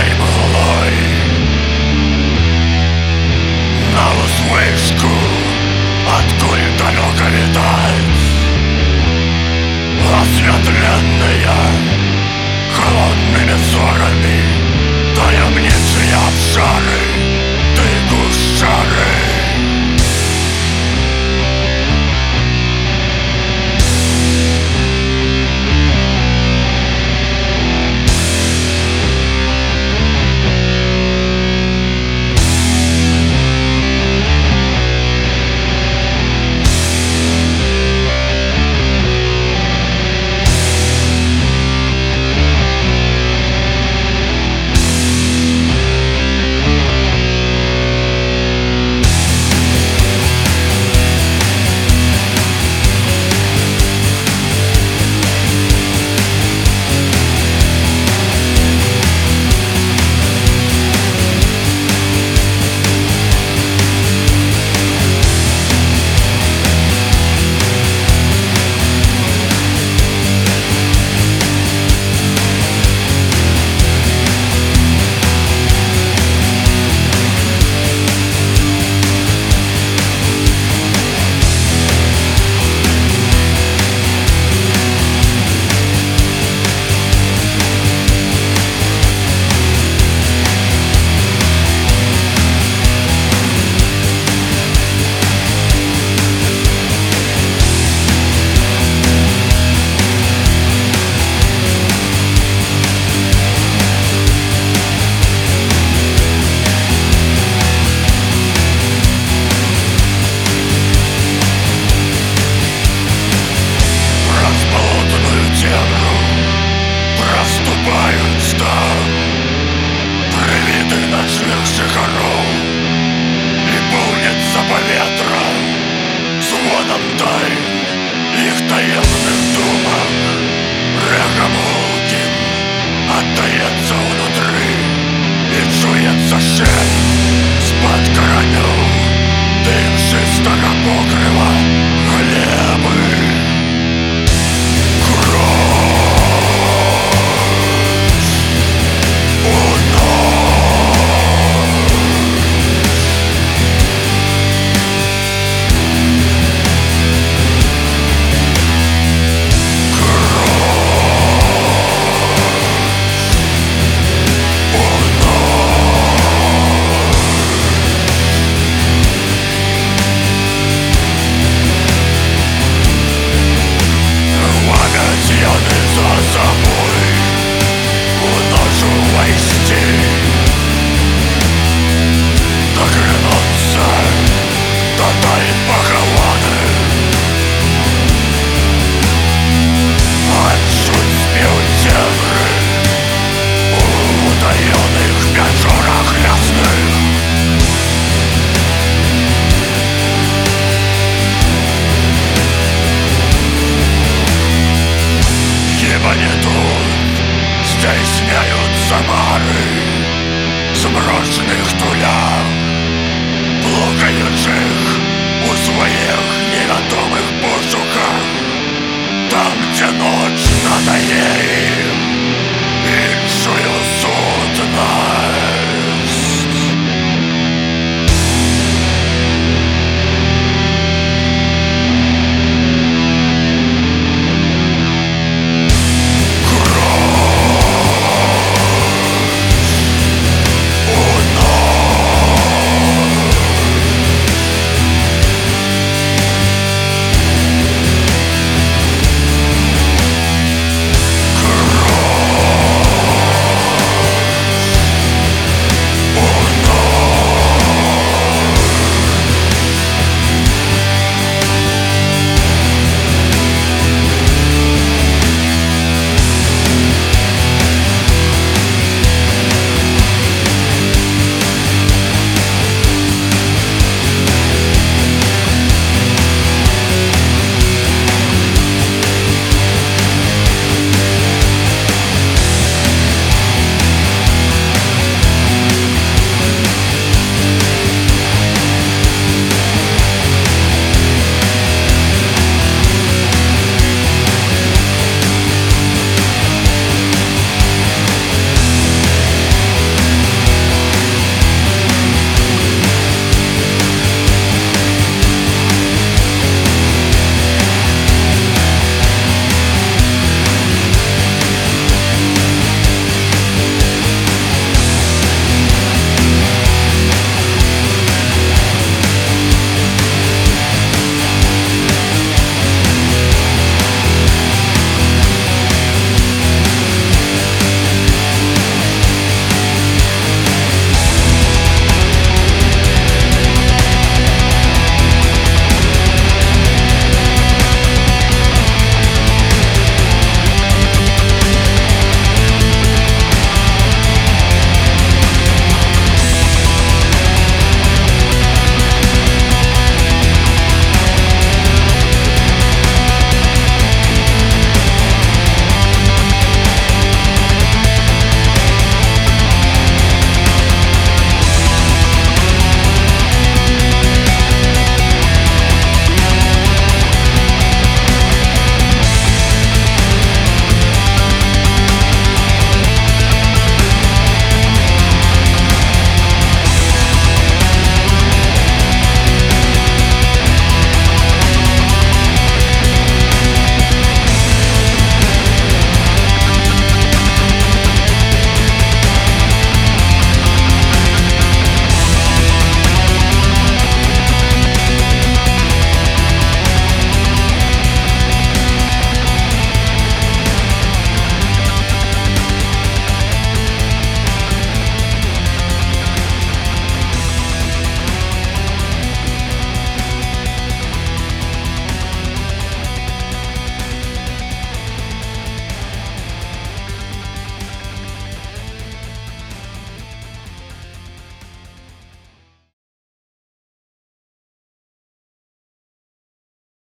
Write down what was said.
I'm alive На услышку, откуда далеко летать Осветленная холодными взорами Таямницы обшары, ты гусары просипаються Привіти ночних жихаров І повняться повітря Звоном тайн. Їх таємних думок Рехом гулким Отдається внутри. І чується ще З-под краню Дим чистого